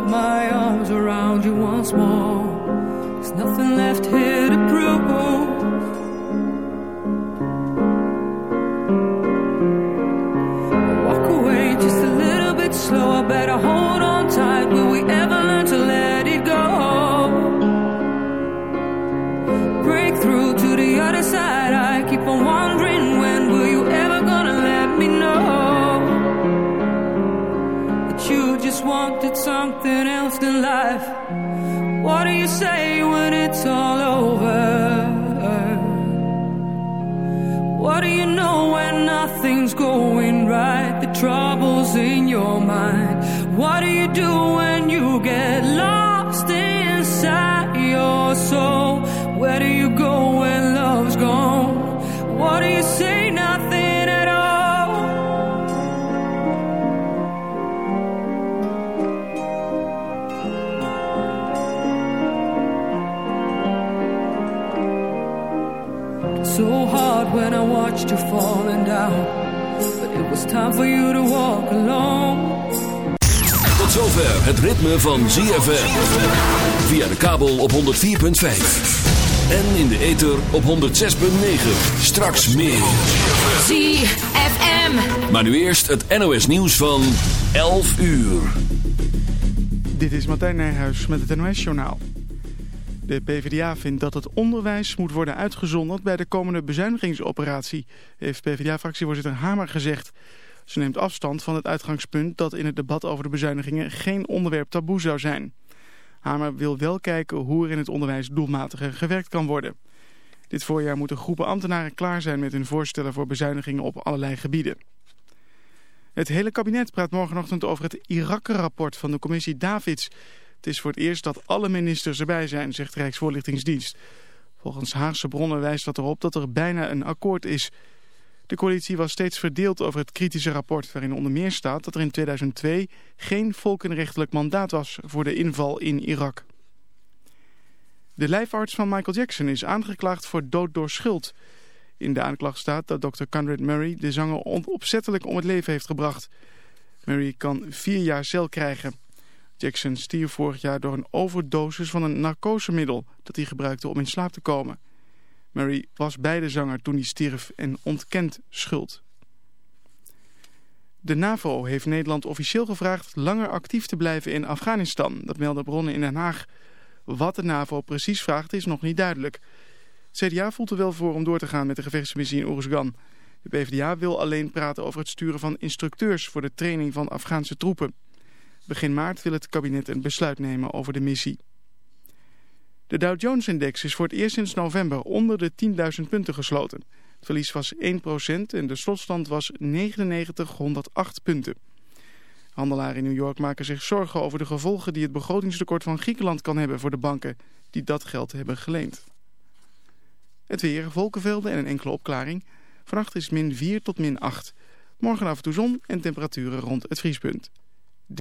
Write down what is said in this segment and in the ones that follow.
put my arms around you once more. There's nothing left here to prove. Walk away just a little bit slower. Better hold on tight. Will we nothing's going right? The trouble's in your mind. What do you do when you get lost inside your soul? Where do you go when love's gone? What do you say? Nothing at all. So hard when I watched you falling down. But it was time for you to walk alone. Tot zover het ritme van ZFM. Via de kabel op 104.5. En in de ether op 106.9. Straks meer. ZFM. Maar nu eerst het NOS nieuws van 11 uur. Dit is Martijn Nijhuis met het NOS-journaal. De PvdA vindt dat het onderwijs moet worden uitgezonderd bij de komende bezuinigingsoperatie, heeft PvdA-fractievoorzitter Hamer gezegd. Ze neemt afstand van het uitgangspunt dat in het debat over de bezuinigingen geen onderwerp taboe zou zijn. Hamer wil wel kijken hoe er in het onderwijs doelmatiger gewerkt kan worden. Dit voorjaar moeten groepen ambtenaren klaar zijn met hun voorstellen voor bezuinigingen op allerlei gebieden. Het hele kabinet praat morgenochtend over het Irak-rapport van de commissie Davids. Het is voor het eerst dat alle ministers erbij zijn, zegt Rijksvoorlichtingsdienst. Volgens Haagse bronnen wijst dat erop dat er bijna een akkoord is. De coalitie was steeds verdeeld over het kritische rapport... waarin onder meer staat dat er in 2002 geen volkenrechtelijk mandaat was... voor de inval in Irak. De lijfarts van Michael Jackson is aangeklaagd voor dood door schuld. In de aanklacht staat dat Dr. Conrad Murray de zanger opzettelijk om het leven heeft gebracht. Murray kan vier jaar cel krijgen... Jackson stierf vorig jaar door een overdosis van een narcosemiddel dat hij gebruikte om in slaap te komen. Murray was bij de zanger toen hij stierf en ontkent schuld. De NAVO heeft Nederland officieel gevraagd langer actief te blijven in Afghanistan. Dat melden bronnen in Den Haag. Wat de NAVO precies vraagt is nog niet duidelijk. Het CDA voelt er wel voor om door te gaan met de gevechtsmissie in Oeruzgan. De PvdA wil alleen praten over het sturen van instructeurs voor de training van Afghaanse troepen. Begin maart wil het kabinet een besluit nemen over de missie. De Dow Jones-index is voor het eerst sinds november onder de 10.000 punten gesloten. Het verlies was 1% en de slotstand was 9908 punten. Handelaren in New York maken zich zorgen over de gevolgen die het begrotingstekort van Griekenland kan hebben voor de banken die dat geld hebben geleend. Het weer, wolkenvelden en een enkele opklaring. Vannacht is min 4 tot min 8. Morgen af en toe zon en temperaturen rond het vriespunt. Je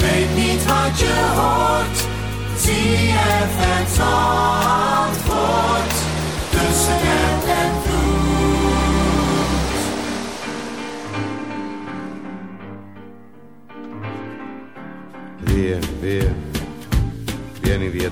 weet niet wat je hoort.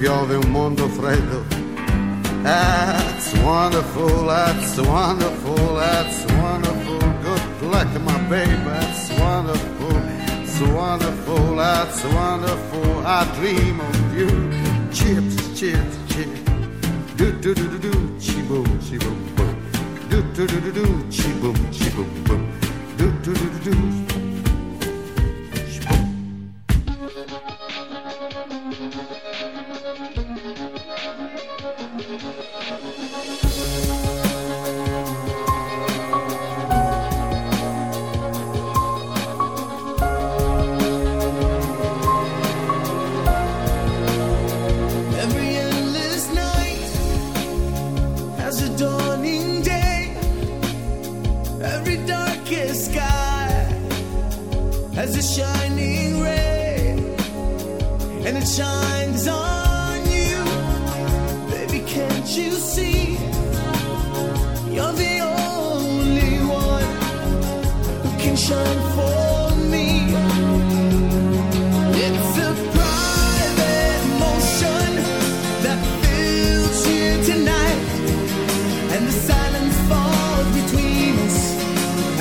piove un mondo freddo. That's wonderful, that's wonderful, that's wonderful. Good luck, my baby, that's wonderful, it's wonderful, that's wonderful. I dream of you. Chips, chips, chips. Do do do do do, chi boom, chi boom. Do do do do do, chi boom, chi boom boom. Do do do do do.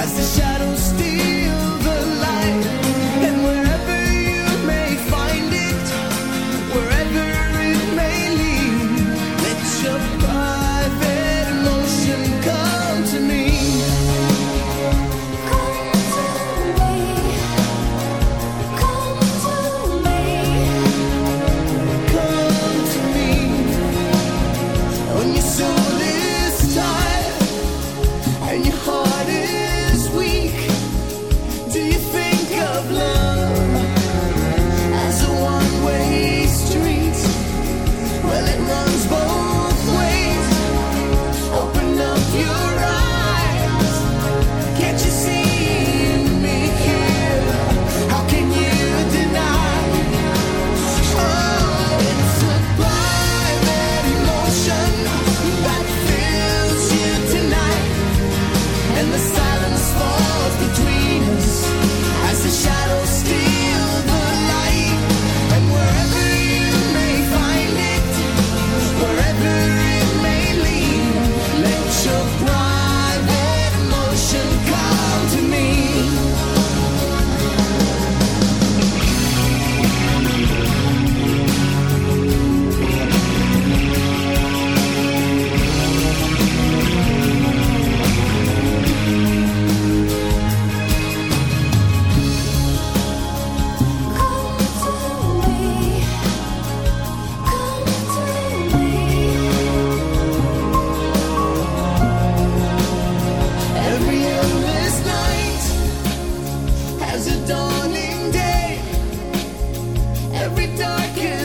As the shadows steal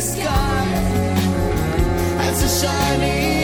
sky. That's a.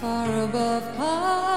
far above.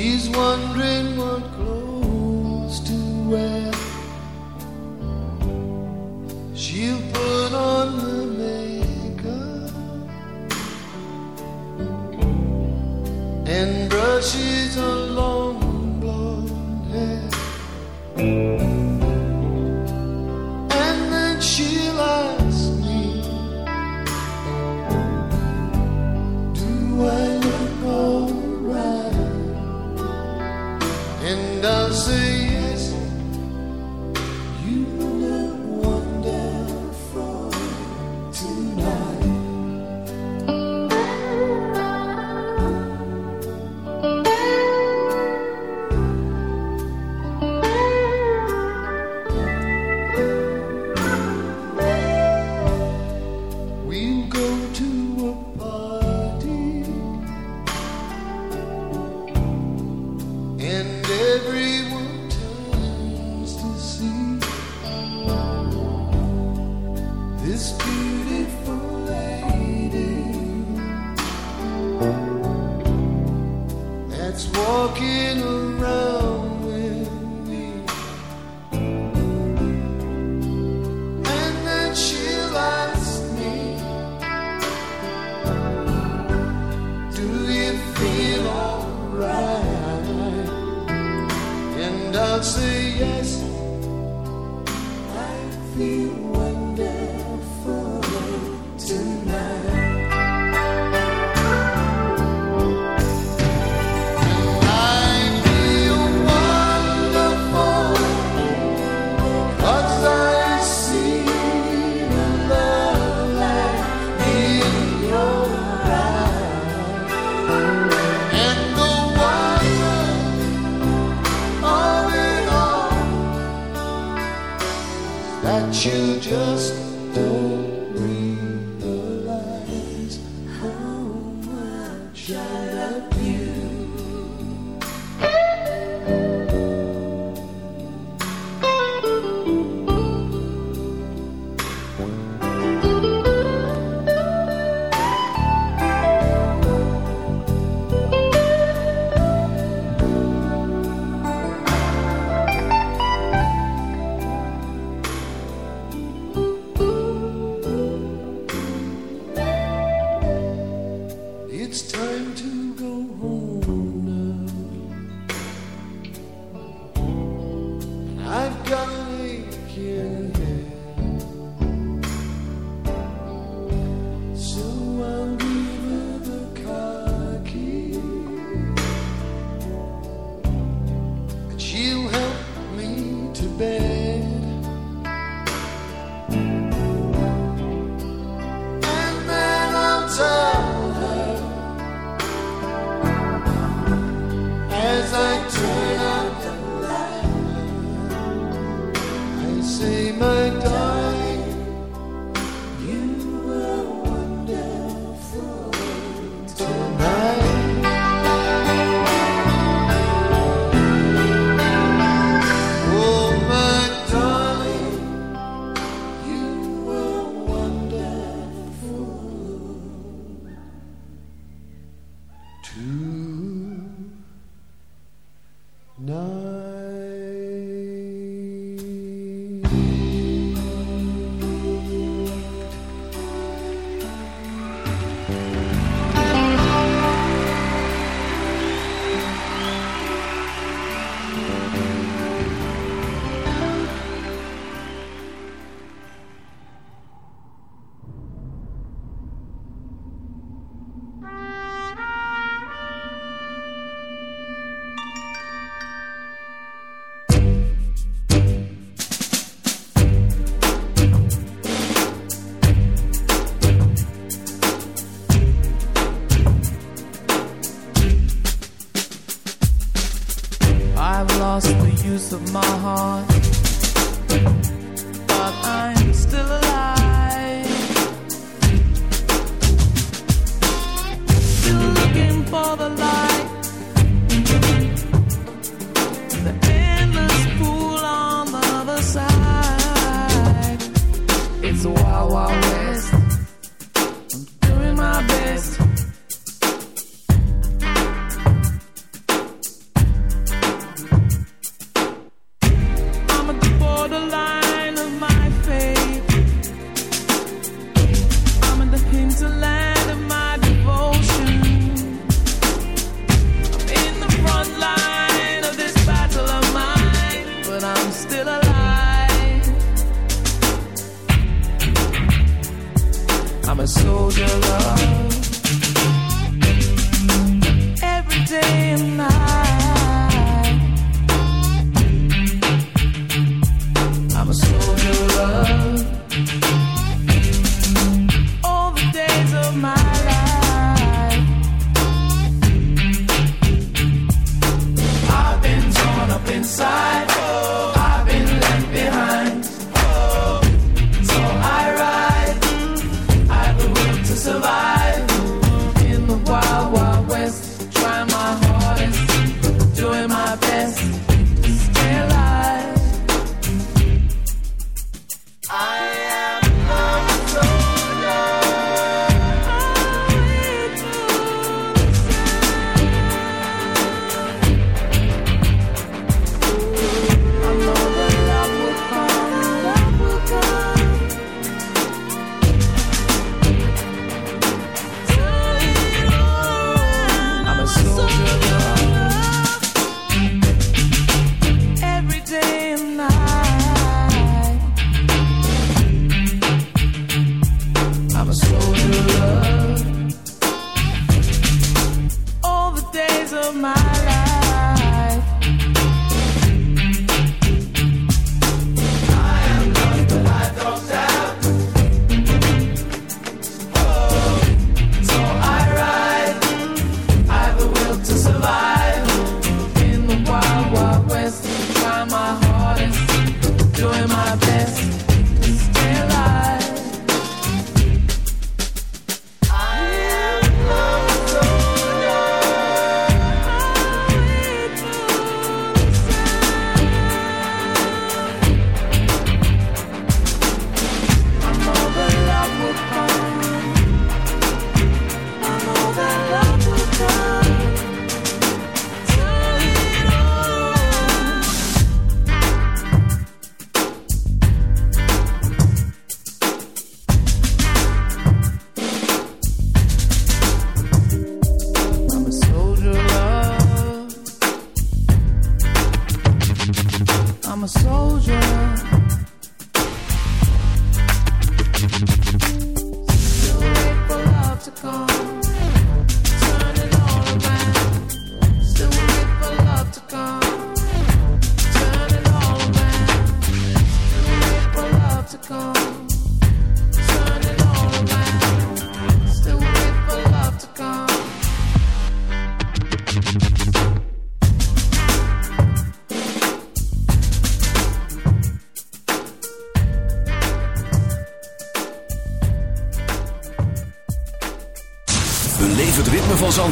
He's wondering what.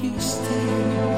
you stay.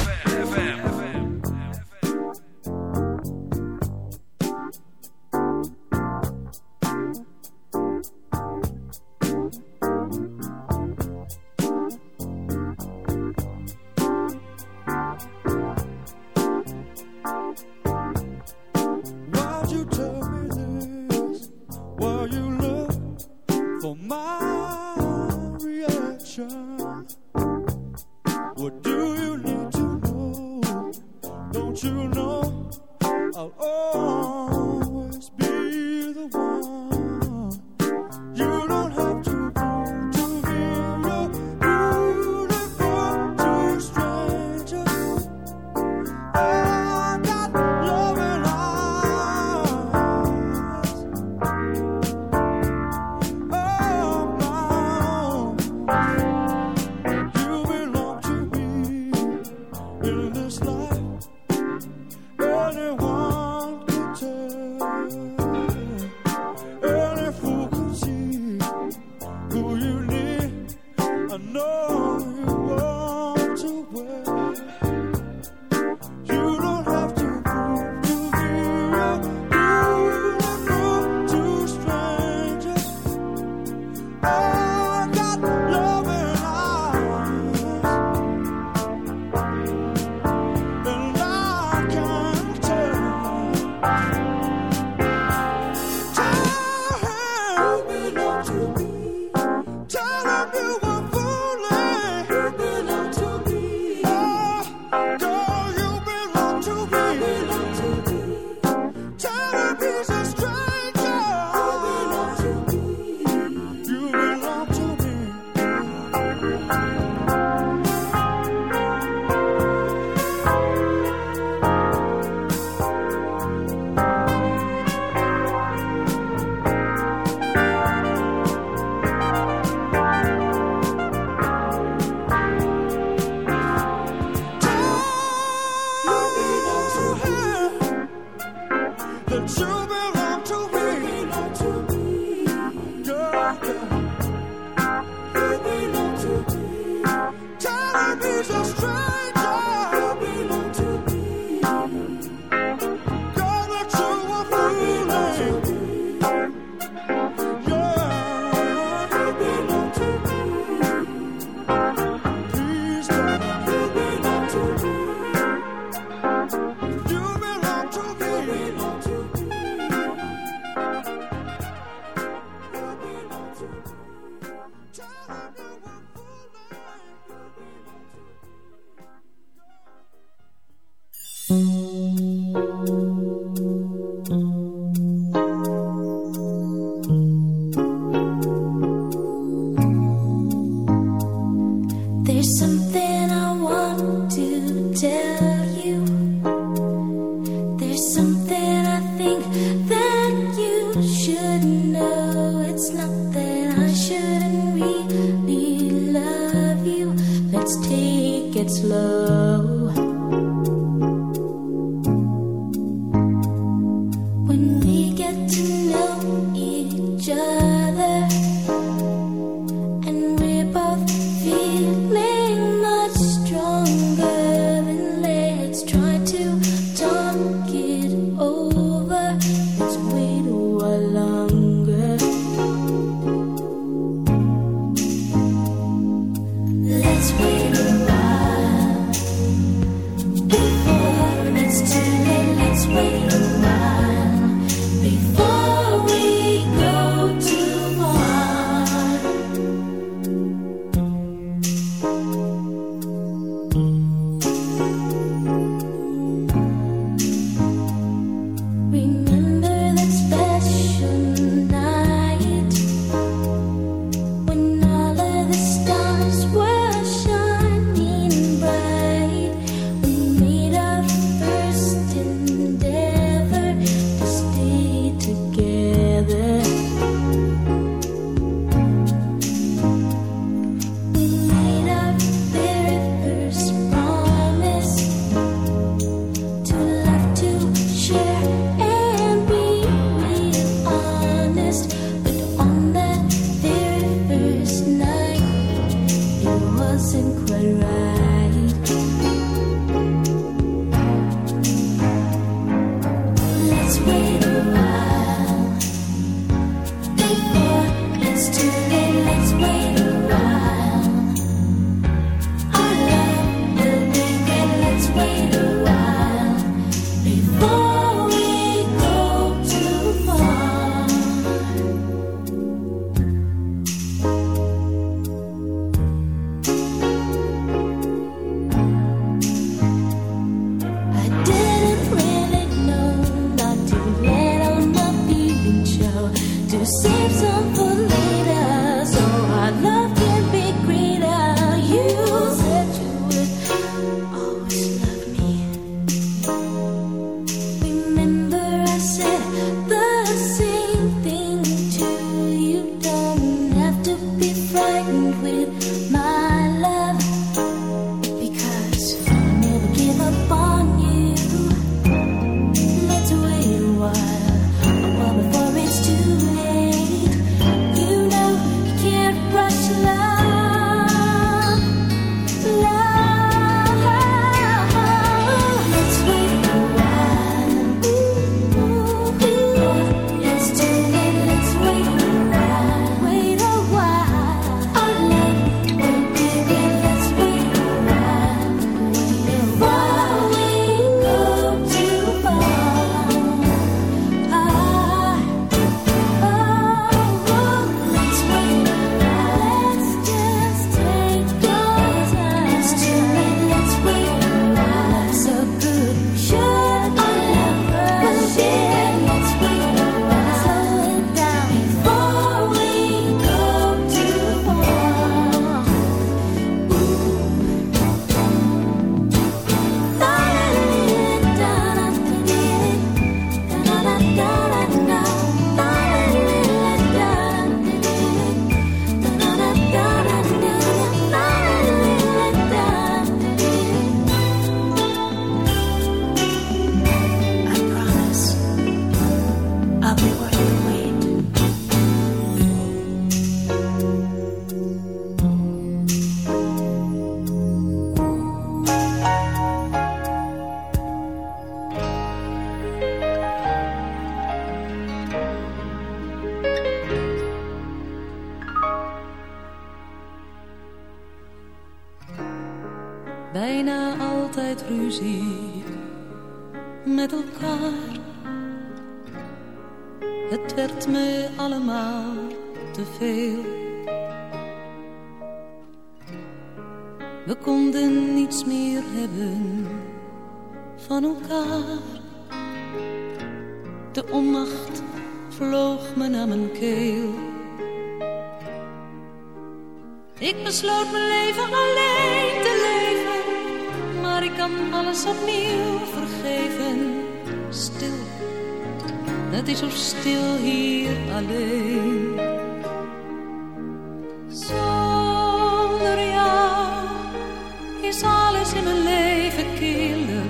Alles in mijn leven killer.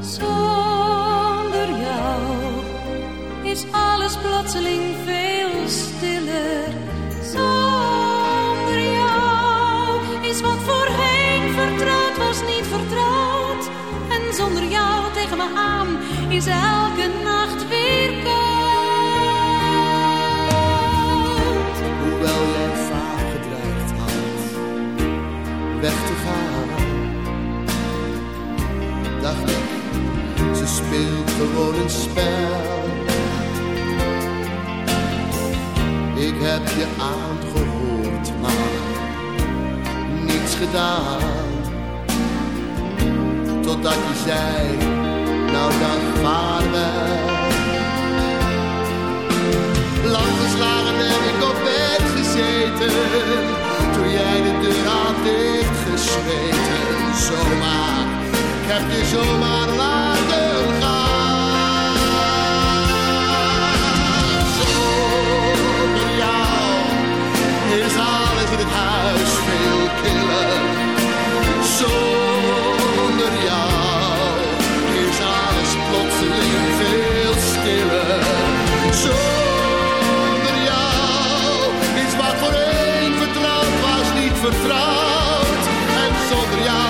Zonder jou is alles plotseling veel stiller. Zonder jou is wat voorheen vertrouwd was niet vertrouwd. En zonder jou tegen me aan is elke nacht speelt gewoon een spel. Ik heb je aangehoord, maar niets gedaan. Totdat je zei, nou dan vaarwel. Lang geslagen heb ik op bed gezeten. Toen jij de deur had dichtgesmeten. Zomaar, ik heb je zomaar laten is alles in het huis veel killer. Zonder jou is alles plotseling veel stiller. Zonder jou is wat voorheen vertrouwd was niet vertrouwd. En zonder jou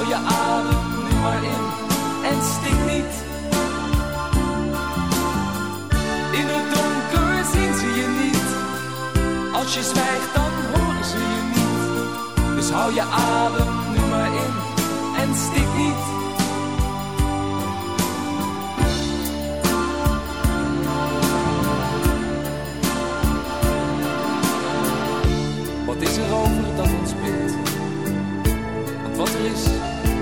Hou je adem nu maar in en stik niet. In het donker zien ze je niet. Als je zwijgt, dan horen ze je niet. Dus hou je adem nu maar in en stik niet. Wat is er over dat ons bindt? wat er is,